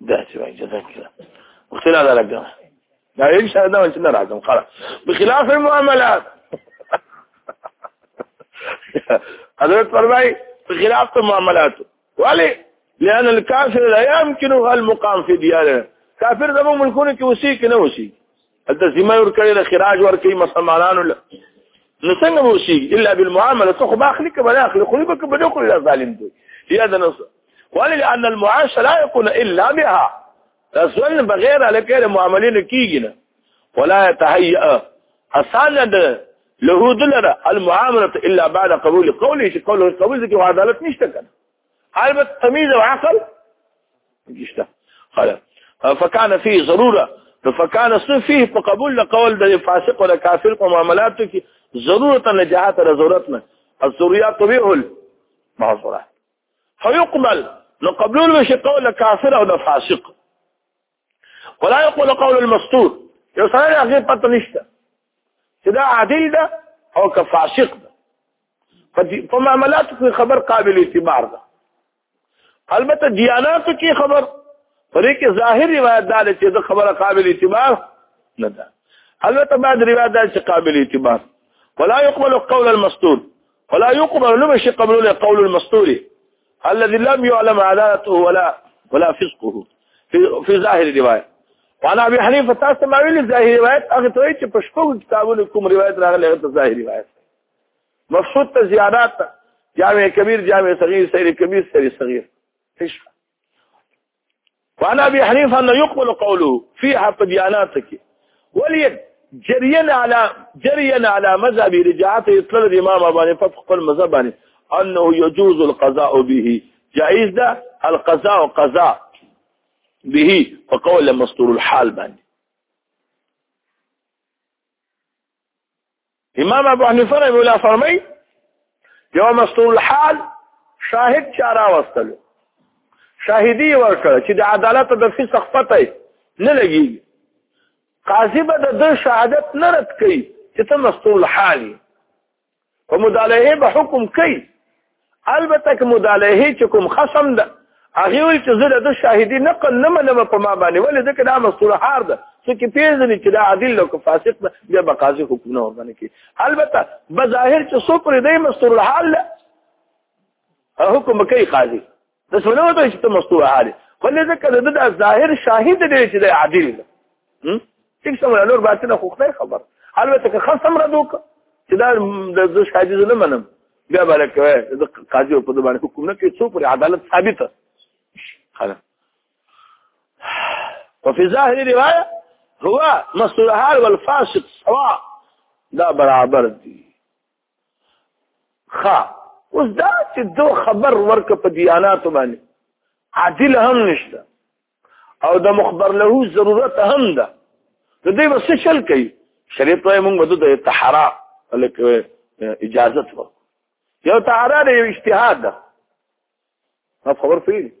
داسې وایي جزاک الله وخت لا درګه دا ان شاء الله چې نه راځم خلاص بخلاف المعاملات حضرت فرمای بخلاف المعاملات ولی لأن الكافر لا يمكنه المقام في دياره کافر زمو ملکونو کې اوسې کې نه اوسې هلته ذمه ورکړې ده خراج ورکوي مسلمانانو له نو څنګه به وشي الا بالمعامله ته خو به اخلي که به نه اخلي خو به که به نه کړو دا ظالم دی یا د نو ولې لأن المعاش لا يكون الا بها تاسو بغیر علاقه د معاملې نه کیږي نه ولا يتهيأ اسانه ده له دلره المعامله الا بعد قبول قوله چې قوله قبول ځکه عدالت نشته کنه البته تمیز او عقل نشته خلا فکان فيه ضروره نو فکان سن فيه په قبول د قول د فاسق او کافر په معاملاتو کې ضرورت نه جهات را ضرورت نه الذريه طبيع المعذوره فيقبل نو قبول مش قول کافر او د فاسق ولا يقول قول المستور یو سره هغه پته نشته چې دا عادل ده او که فاسق ده په معاملاتو کې خبر قابل اعتبار ده البته دیاناتو کې خبر پرې کې ظاهر روایت دا چې د خبره قابل اعتبار نه ده البته بعد روایت دا چې قابل اعتبار ولا يقبل قول المستور ولا يقبل لمش قبل قول المستور الذي لم يعلم عدالته ولا ولا فسقه في في ظاهر الروايه وعن ابي حنيفه تاسو ما ویل ظاهر روایت هغه ته چې په شپږ کتابونو کوم روایت راغلی هغه ظاهر روایت مقصود ته زیادات ته جامع کبیر جامع صغیر سیر کبیر سیر صغیر ايش وانا ابي حنيفه انه يقبل قوله فيها بدياناتك وليد جريا على جريا على مذهب رجعته يطلب الامام ابو حنيفه فقه المذهب انه يجوز القضاء به جائز ده القضاء قضاء به وقول مستور الحال باندې امام ابو حنیفه رحمه الله فرمای یو مستور الحال شاهد چارا واستلو شاهدی ورکړه چې د عدالت د فسخ پته نه لګي قاضي به د شهادت نه رد کوي چې ته مستور الحالي په مدالعه به حکم کوي البته که مدالهه چې کوم خصم ده هغه ویل چې زه د شاهدی نقل نه منم په ما باندې ولې ځکه دا مسوله هار ده چې کې پیژنې چې دا عادل او فاسق ده بیا به قاضي حکم نه وربنه کی البته بظاهر چې څو پر دې مسوله حال حکم کوي قاضي د سونه وته چې ته مستور حاله ولې ځکه د د ظاهر شاهد دی چې د عادل دی څنګه سم نور باطنه خو خدای خبر البته که خاص امر دوک چې دا د شاهد نه منم بیا بالا کوي د قاضي په دبان حکم نه کوي څو پر عدالت ثابته خلاص وفي ظاهر الروايه هو مستور حال والفاسق سواء دا برابر دي خا اوس دا چې دو خبر ورک په دیاناتو باندې عادل هم نشته او د مخبر له ضرورت هم ده نو دوی به څه شل کوي شریعت وایي موږ به د تحرا لکه اجازه ورکړو یو تحرا د اجتهاد ده ما خبر فيه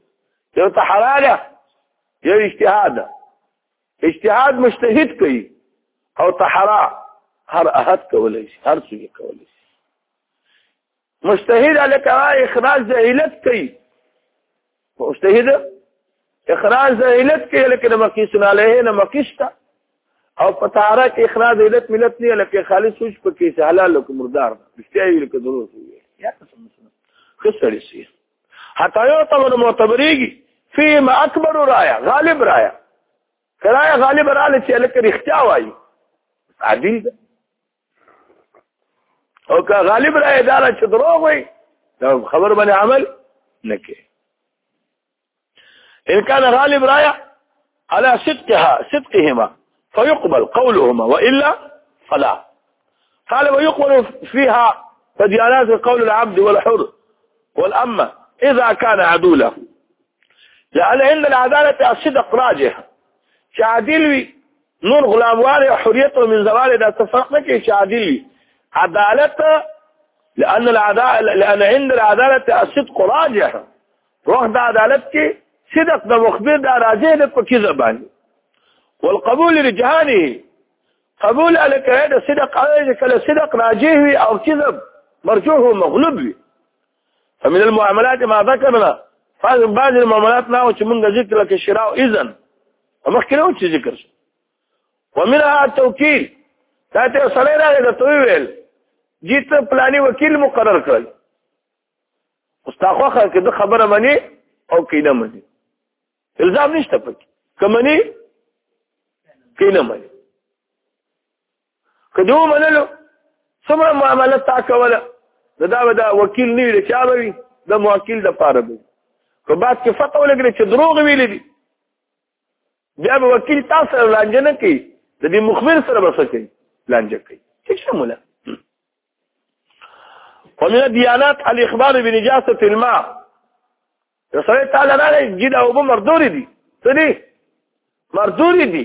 یو تحرا ده یو اجتهاد ده اجتهاد مجتهد کوي او تحرا هر احد کولای شي هر څوک کولای شي مجتهد الکه اخراج د علت کوي مجتهد اخراج د علت کوي لکه مقیس علیه نه مقیستا او په تحرا کې اخراج علت ملت نه لکه خالص سوچ پکې حلال او مردار مشتهي لکه ضرورت وي یا څه خسرې شي حتی یو تمن معتبریږي فیم اکبر رایا غالب رایا کرایا غالب رااله چې لکه رښتیا وایي عادل ده او که غالب رایا دا چې دروغ وایي خبر باندې عمل نکي ان كان غالب رايا على صدقها صدقهما فيقبل قولهما وإلا فلا قال ويقبل فيها فديانات قول العبد والحر والأمة إذا كان عدولا لأن عند العدالة الصدق راجح شعديلي نور غلام واري حريته من زمان إذا اتفقنك شعديلي عدالة لأن العدالة لأن عند العدالة الصدق راجح روح د عدالت کې صدق د مخبر د راځي د پکې زبان والقبول لجهانه قبول الک د صدق علی کله صدق راځي وي او کذب مرجوه مغلوب وي فمن المعاملات ما ذكرنا فاز بعض المعاملات نه چې موږ ذکر لکه شراء اذن مخکې نو چې ذکر شو ومنها التوكيل دا ته سره راغی د توي ویل جیت پلاني وکیل مقرر کړل استاخوخه کې د خبره مني او کینه مني الزام نشته پکې کمني کینه مني کدو منلو څومره معاملات تا کوله دا دا وکیل نه ویل چا وی د موکل د پاره دی که بعد کې فتوا لګره چې دروغ ویل دي بیا به وکیل تاسو سره لانجه نه کوي د دې مخبر سره به څه کوي لانجه کوي څه شموله ومن الديانات الاخبار بنجاسه الماء رسول تعالی نه جدا او مردوري دي څه دي مردوري دي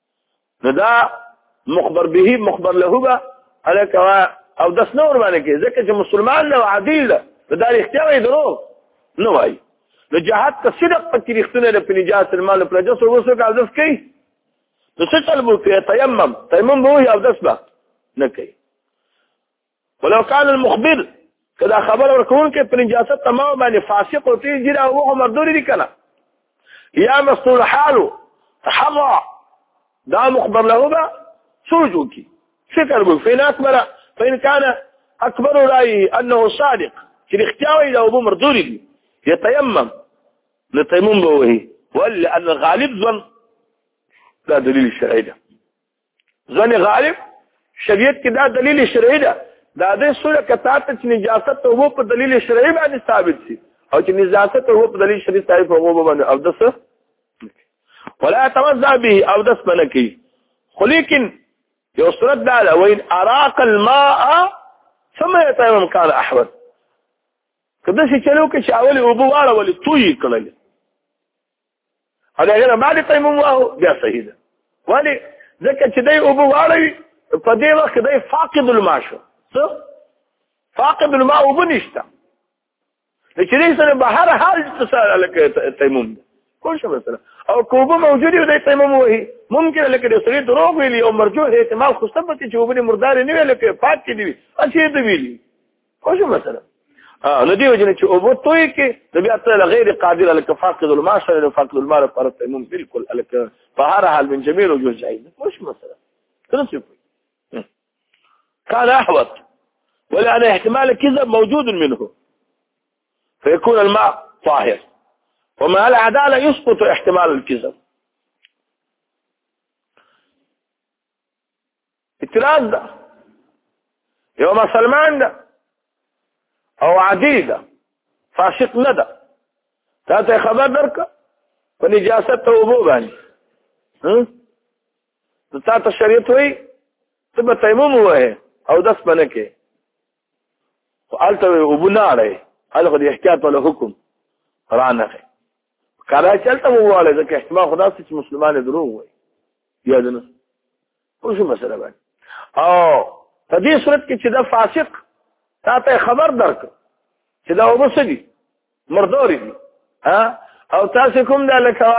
نو دا مخبر به مخبر له به الک او د سنور باندې کې ځکه چې مسلمان له عادل ده دا اختیار یې درو نه وای نو جهاد ته صدق پکې رښتونه د پنجات المال پر جسر وسو کا ځف کوي نو څه چل بو کې تیمم تیمم به یو داس به نه کوي ولو كان المخبر کدا خبر ورکون کې پر نجاست تمام باندې فاسق او تیز جرا او عمر دوری دي کنه یا مستور حاله تحرى دا مخبر له با سوجو کی فکر بو فین اکبر فین کان اکبر راي انه صادق چې اختیاوي دا ابو مردوري دي يتيمم لتيمم به وهي ولا ان غالب ظن دا دليل الشرعي ده ځنې غالب شریعت کې دا دلیل شرعي ده دا د سوره کتاب ته چې نجاست ته وو په دلیل شرعي باندې ثابت شي او چې نجاست ته وو په دلیل شرعي ثابت وو باندې او دس ولا توزع به او دس بنکی خو لیکن یو صورت دا ده وین اراق الماء ثم يتيمم كان احوط کله چې چلو کې شاول او بواړه ولې توي کړل او دا غیر بعد تیمم واه بیا صحیح ده ولی ځکه چې دای او بواړوي په دې وخت کې دای فاقد الماء شو څه فاقد الماء او بنشتا چې دې سره بهر حال تسال لکه تیمم کوم شو مثلا او کوبه موجود دی دای تیمم وهي ممکن لکه دې سره دروغ ویلی او مرجو احتمال خو ثبت چې وبني مردار نه ویل کې پات کې دی اسی دی ویلی خو شو مثلا نو دی وجنه چې اوبو توي کې د بیا ته غیر قادر الک فاقد الماء شر فاقد الماء پر تیمم بالکل الک په هر حال من جميل وجه جائز مش مثلا تنسب كان احوط ولان احتمال الكذب موجود منه فيكون الماء طاهر وما العداله يسقط احتمال الكذب اعتراض ده یو مسلمان ده او عادی ده فاسق نه ده تا ته خبر درکا په نجاست ته وبو باندې هم تا ته شریعت وای ته به تیمم وای او داس باندې کې قالته وبو نه اړای هغه د احتیاط له حکم رانه کله چلته وواله ځکه احتمال خدا چې مسلمان دروغ وای یادنه اوس مسله باندې او په دې صورت کې چې دا فاسق تا ته خبر درک چې دا وبسدي مردوري دي ها او تاسو کوم دا لکه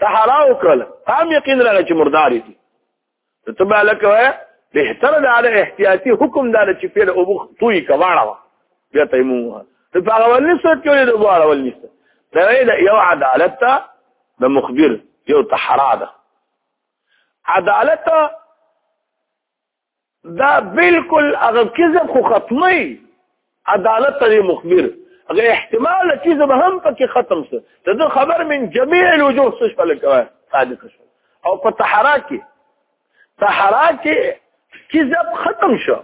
ته حرام وکړل هم یقین لرل چې مرداري دي ته به لکه وای بهتر دا علي احتیاطي حکم دا چې پیر او بو توي کواړه بیا ته مو ته په اول نسبت کې د بو اول نسبت دا یو عدالت ته د مخبر یو تحراده عدالت دا بالکل هغه کذب خو ختمي عدالت ته مخبر هغه احتمال چې زه هم پکې ختم سه ته د خبر من جميع الوجوه څه شول کوي صادق شو او په تحراکي تحراکي کذب ختم شو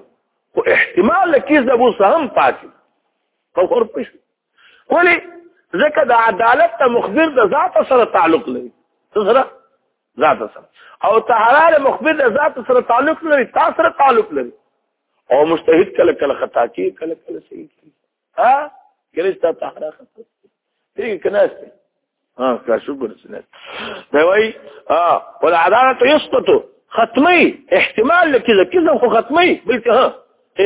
خو احتمال کذب وسهم پاتې خو خور پښه ولی ځکه د عدالت ته مخبر د ذات سره تعلق لري سره ذات سره او تحرار مخبر د ذات سره تعلق لري تاسو سره تعلق لري او مجتهد کله کله خطا کوي کله کله صحیح کوي ها کله چې تحرار خطا کوي کنه ها کا شکر سنه دی وای ها ول عدالت يسقط ختمي احتمال لك اذا كذا خو ختمي بلکې ها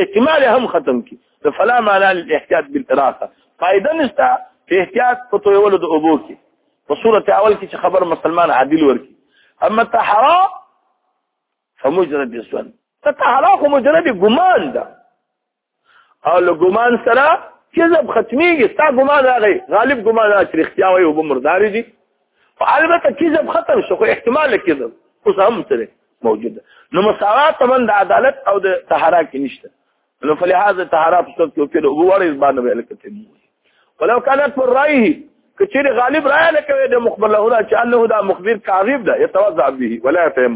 احتمال هم ختم کی فلا معنى للاحتياط بالقراءه فائدہ نشته په احتیاط په تویولو د اوبو کې په صورت اول کې چې خبر مسلمان عادل ورکی اما تحرا فمجرد السن تحرا خو مجرد ګمان ده او له ګمان سره کذب ختميږي ستا ګمان راغی غالب ګمان راځي اختیار وي او مرداري دي البته کذب ختم شو خو احتمال کذب اوس هم ترې موجوده نو مساوات من د عدالت او د طهارا کې نشته نو فلهذا طهارا په صورت کې په وګوره ځبانه به لکته مو ولو كانت پر رايه کچیر غالب رايه لکه د مخبر له چې انه دا مخبر کاذب ده يتوضع به ولا يتم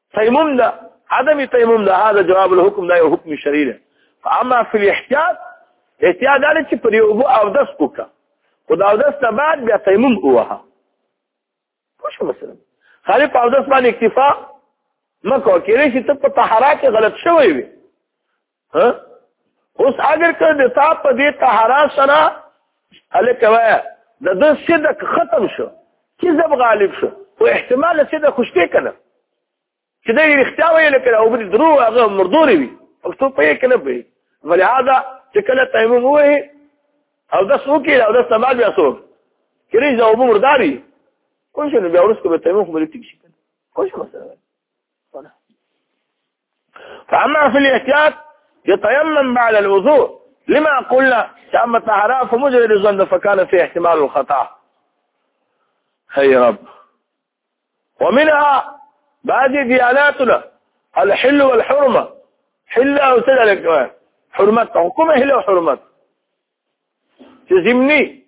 تيمم ده عدم تيمم ده هذا جواب الحكم ده حكم شرعي ده فاما في الاحتياط احتياط ده چې پر یو او دس وکړه خدا او دس نه بعد بیا تيمم ووها خوش مثلا خالي په او دس باندې اکتفا مکو کېږي چې ته په طهارت غلط شوی وي اوس اگر که د تا په دې طهارا سره هلکه وایه د ده صدق ختم شو کذب غالب شو او احتمال صدق خو شته که نه چې دی رښتیا ویل که او بل درو هغه مردورې وي او څو پوهې که نه پوهې ولهذا چې کله تیمم ووهې او دس وکړي او دس نه بعد بیا څوک چې رېږ د اوبه مرداري کوم شي نو بیا وروسته به تیمم خو به ټیک شي کوم شي مسله فأما في الاحتياط يتيمم بعد الوضوء لما قلنا تم تعرف مجرد الظن فكان في احتمال الخطأ هي رب ومنها بعد ديالاتنا الحل والحرمة حل أو تدلك حرمات حكومة حل وحرمات تزمني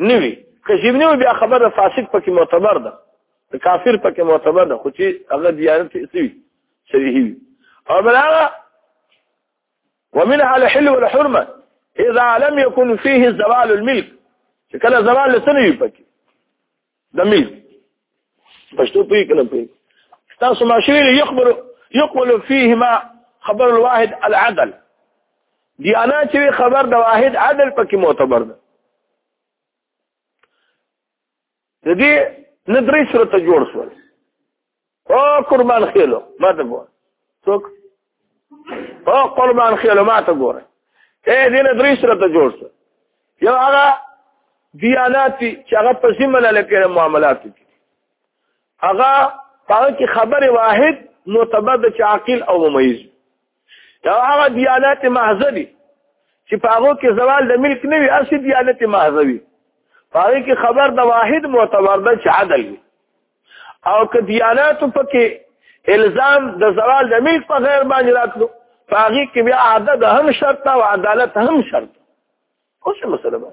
نوی که چې نوی بیا خبره فاسق پکې معتبر ده د کافر پکې معتبر ده خو چې هغه دیانت سوي صحیح وي او بلاغه ومنها الحل والحرمه اذا لم يكن فيه زوال الملك چې کله زوال لسنوي پکې دمي پښتو پی کنه پی تاسو ما شویل یخبر یقبل فيهما خبر الواحد العدل دی انا چې خبر د واحد عدل پکې معتبر ده د دې ندرې سره ته جوړ شول او قربان خېلو ما ته ګور څوک او قربان خېلو ما ته ګور اے دینه درې سره ته جوړ شو یو هغه دیانات چې هغه په ذمه لاله کې معاملات دي هغه هغه کې خبره واحد معتبر د عاقل او ممیز دا هغه دیانت محض دي چې په هغه کې زوال د ملک نه وي اصلي دیانت محض وي په هغه کې خبر د واحد معتبر ده چې عدل وي او که دیانت پکې الزام د زوال د ملک په غیر باندې راتلو په هغه کې بیا عدد هم شرط او عدالت هم شرط اوس مسله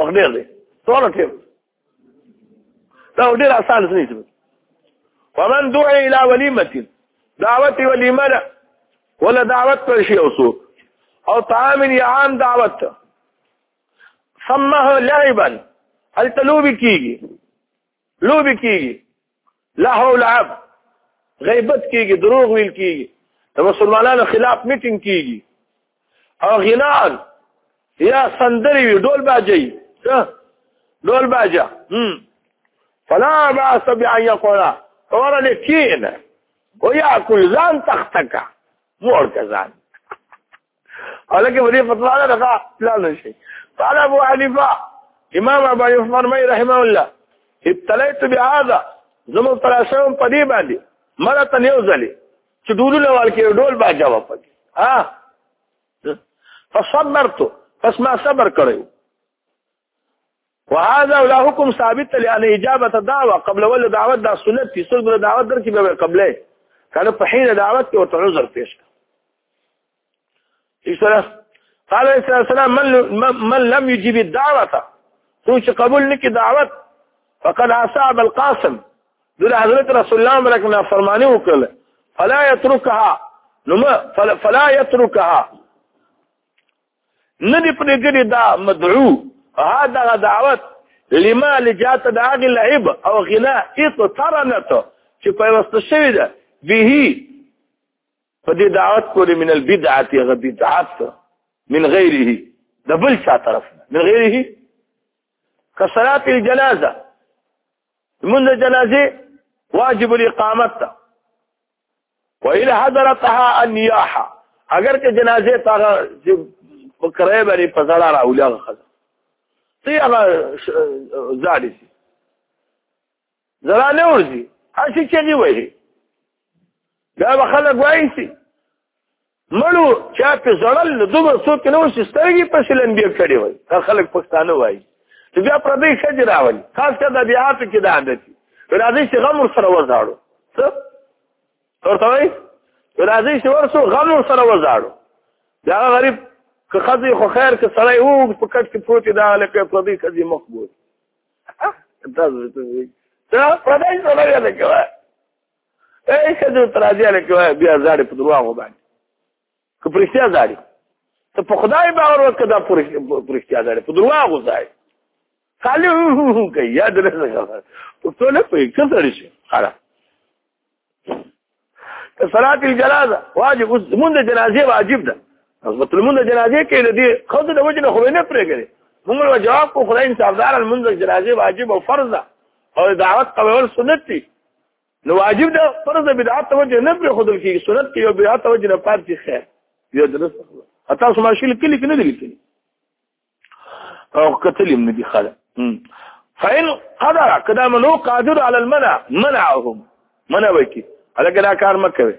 وخت ډېر دی څومره ټیم دا ډېر اسان څه دی ومن دعا الى وليمه دعوت وليمه ده ولا دعوت پر شي اوسو او طعام یا عام دعوت سمه لعبا التلوبي کیږي لوبي کیږي لهو لعب غیبت کیږي دروغ ویل کیږي د مسلمانانو خلاف میټینګ کیږي او غنان یا سندري وی ډول باجي ډول باجا هم فلا باس بان يقول ورا لكين وياكل ځان تختکا مور کزان الکه ودی فتوا نه رکا پلان نشي قال ابو حنیفه امام ابو حنیفه فرمای رحمه الله ابتلیت بهذا زمو تراسم پدی باندې مړه ته نیو ځلې چې ډولونه والکې ډول با جواب پکې ها فصبرت پس ما صبر کړو وهذا ولا حكم ثابت لان اجابه الدعوه قبل ول دعوت دا سنت في صلب دعوت در کې به قبله کله په حين دعوت کې ورته عذر پیش کړ ایشره قال عليه السلام من من لم يجيب الدعوه سوچ قبول نکي دعوت فقد اصاب القاسم دل حضرت رسول الله برکنا فرمانه وکړه فلا يتركها نما فلا يتركها نه دی پرېږدي دا مدعو هذا دعوت لما لجات د هغې لعب او غنا اقترنت چې پیوسته شوې ده به په دې دعوت پورې من البدعه هغه بدعت من غیره د بل چا طرف من غیره کصلات الجنازه من جنازه واجب الاقامت وإن حضرتها النياحه اگر که جنازه تاغه په کرای باندې په زړه راولي هغه خزه تی هغه زاړي سي زړه نه ورځي هسي چغي وایي دا به خلک وایي سي مړو چا په زړل نو دومره څوک نه وشي سترګې پسې لمبې کړې وای هر خلک پښتانه وایي چې بیا پردی ښځې راولي خاص کر د بیاتو کې دا عادت دي راځي چې غم ورسره وزاړو څه ورته وایي راځي چې ورسو غم ورسره وزاړو دا غریب که خځې خو خیر که سړی وو په کټ کې پروت دا لکه پردی ښځې مخ بوت دا زه ته دا پردی سړی لکه اې کدو تراځي لکه بیا زړه په دروغ باندې که پرشتیا زړه ته په خدای باور وکړه دا پرشتیا زړه په دروغ ځای خالي کوي یاد نه څنګه په ټول په یک څه شي خلاص صلات الجنازه واجب مونږ د جنازې واجب ده حضرت مونږ د جنازې کې لدی خود د وجه نه خو نه پرېږدي مونږ له جواب کو خدای انصافدار مونږ د جنازې واجب او فرض ده او دعوت قبول سنت دي نو واجب ده فرض بدعت توجه نه پر خودل کې سنت کې یو بدعت توجه نه پات دي خیر یو درس اته سم شي لیکل کې نه دي لیکل او قتل من دي خاله فإن قدر كده منو قادر على المنع منعهم منع وكي على كده كار مكوي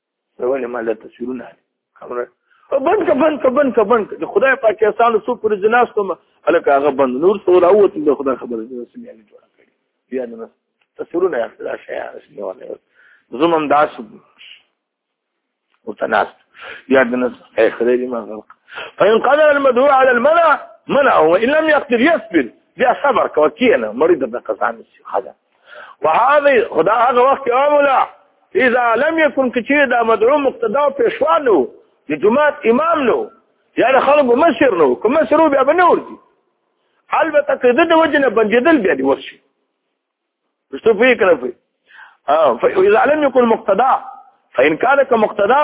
ته ولې ما له تصویرونه خبره بند که بند که بند که بند د خدای پاک احسان څو پر جناس کوم الکه هغه بند نور څو راوت د خدای خبره دې سمې نه جوړ کړی بیا نه تصویرونه اخلا شي اسمه ولا زمم داس وتناس بیا د نس اخره دې ما غلق فإن قدر المدعو على المنع منعه وإن لم يقدر يصبر بیا صبر کوه کینه مریض د قزان شي خدا وهذه خدا هغه وخت عامله اذا لم يكن كثير دا مدعو مقتدا پیشوا نو د جماعت امام نو یا د خلکو مشر نو کوم مشر بیا به نه ورځي البته که د وجه نه بنجدل بیا دی ورشي پښتو پوهې کړه پوهې فإذا لم يكن مقتدا فإن كان كمقتدا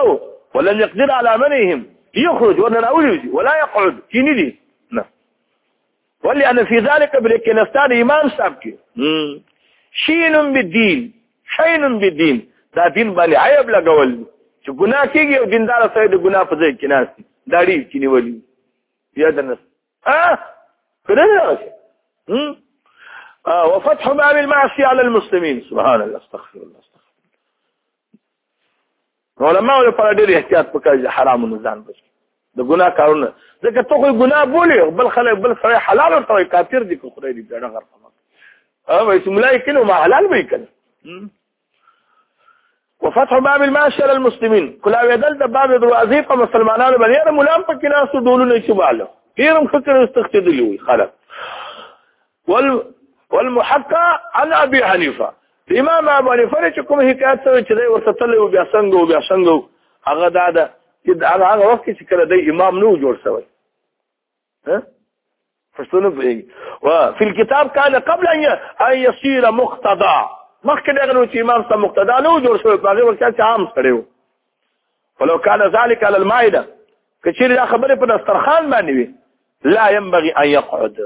ولم يقدر على منهم يخرج ولا نعوذ ولا يقعد كيني دي نه ولی انا فی ذالک بلکنستان امام صاحب کی شینم بدین شینم بدین دا دین باندې عیب لګول چې ګناه کیږي او دیندار سره د ګناه په ځای کې ناشتي داړي چې نیولي یا د نس ها کړه هم وفتح باب المعصيه على المسلمين سبحان الله استغفر الله استغفر علماء لپاره ډېر احتیاط پکار دي حرام نه ځان بچي د ګناه کارونه ځکه ته خو ګناه بولي بل خلک بل سره حلال ورته وي کافر دي کو خدای دې ډېر غرق ما او اسم الله کله ما حلال به کړي وفتح باب المعاشر المسلمين کلا ویدل د باب دروازې په مسلمانانو باندې د ملام په کلاس ډولونه چوباله ډېرم فکر استخدې دي خلک وال والمحقق عن ابي حنيفه امام ابو حنیفه چې کوم حکایت ته چې دی ورته تل او بیا څنګه او بیا څنګه هغه دا ده چې هغه هغه وخت چې کله دی امام نو جوړ شوی ها پښتون په او فی الكتاب کان قبل ان يصير مقتدا مخکې دغه نو چې امام سره مقتدا نو جوړ شوی په هغه وخت کې عام سره و ولو كان ذلك على المائده کچیر دا خبره په دسترخوان باندې وي لا ينبغي ان يقعد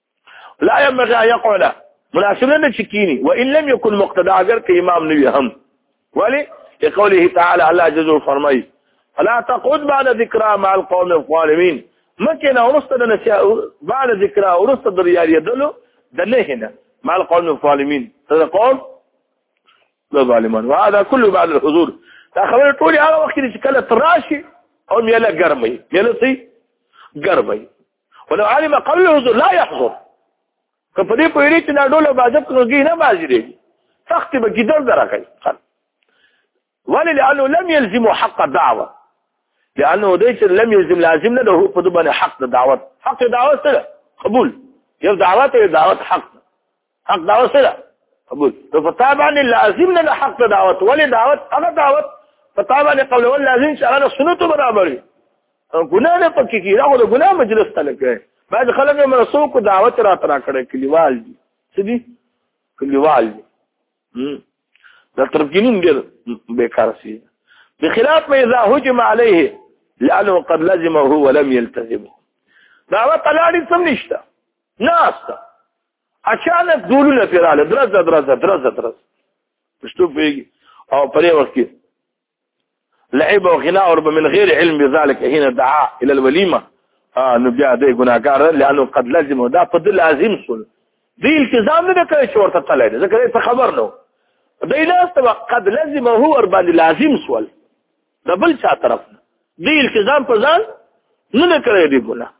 لا ينبغي ان يقعد مناسب نه چې کینی و ان لم يكن مقتدا اگر که امام نه وي هم ولی لقوله تعالی الله جل وعلا فرمای فلا تقعد بعد ذکرى مع القوم الظالمين مکه نه ورسته د نسیه بعد ذکرى ورسته د ریاضی دلو د نه هنه مع القوم الظالمين هذا قول ظالمان وهذا كله بعد الحضور دا خبره ټول هغه وخت چې کله تراشي او میله ګرمي میله سي ګرمي ولو علم قبل الحضور لا يحضر که په دې پوهېږي چې دا ډول عبادت نو دې نه باجري سخت به کې درد راکړي ولې لانه لم يلزم حق الدعوه لانه دې چې لم يلزم لازم نه ده په دې باندې حق د دعوت حق دعوت سره قبول یو دعوت یو دعوت حق حق دعوت سره قبول ته په تابع نه لازم نه حق دعوت ولې دعوت هغه دعوت په تابع نه قول ول لازم چې هغه سنت برابر وي ګناه نه پکې کی راغو د ګناه مجلس ته لګي بعد خلک مرسو کو دعوت را ترا کړې کلیوال دي سدي کلیوال دي دا ترکینون ډېر بیکار سي بخلاف ما اذا هجم عليه لانه قد لزمه ولم يلتزمه دعوت لاړې سم نشته ناشته اچانک دولونه پیراله درز درز درز درز پښتو پیږي او په دې وخت کې لعب او غنا او من غیر علم بذلك هنا دعا الى الوليمه نو بیا دې ګناګار لانه قد لازم دا په دې لازم سول دې التزام نه کوي چې ورته تللی ځکه ته خبر نو دې لاس ته قد لازم هو ور باندې لازم سول د بل چا طرف نه دی التزام په ځان نه کړی دی ګناه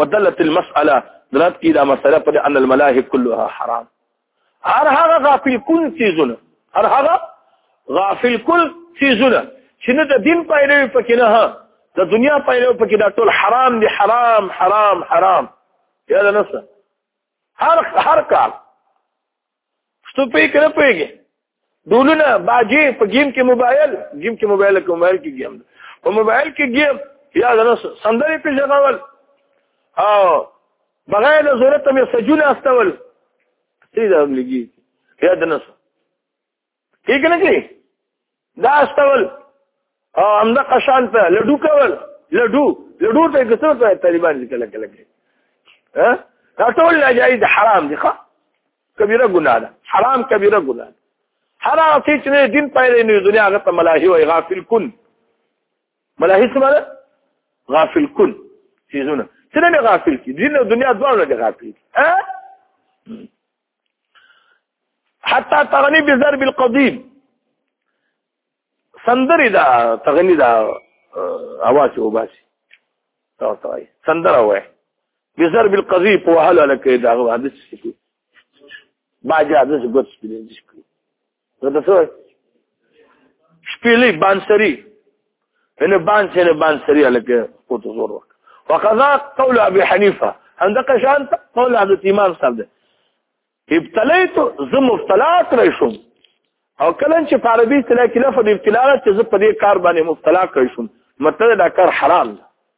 ودلت المسأله درات کی دا مسأله پر ان الملاهي كلها حرام هر هغه غافل کن چیزونه هر هغه غافل کل چیزونه چې نه د دین پایلوي پکې نه ها د دنیا پایلوي پکې دا ټول حرام دي حرام حرام حرام یا دا نفسه هر هر کار شتو پی کنه پیږي ډولونه باجی په گیم کې موبایل گیم کې موبایل کې موبایل کې گیم په موبایل کې گیم یا دنه سندري په ژغول او بغیر له ضرورت مې سجونه استول سیده هم لګي یا دنه کې کنه کې دا استول او همدا قشان ته لډو کول لډو لډو ته کسر ته طالبان دي کله کله کې ها دا ټول ناجایز حرام دي ښه کبیره ګناه ده حرام کبیره ګناه هر هغه چې دین پایلې نه دنیا هغه ته ملاهي وي غافل کن ملاهي څه معنی غافل کن چیزونه څه نه غافل کی دین او دنیا دواړه غافل ها حتی تغنی بضرب القدیم سندری دا تغنی دا اواز وباسي دا توای سندره وای بضرب القضی په وهله لکه دا حادث شي باجا د څه ګوت سپینې دي نو د څه شپېلې بانسري هله بانسري بانسري لکه قوت زور وک وقضا قول ابي حنيفه عندك شان قول هذا امام صاحب ده ابتليت زم مبتلا کړی شوم او کله چې په عربي اصطلاح کې لفظ ابتلا چې زه په دې کار باندې مبتلا کړی شوم مطلب دا کار حرام ده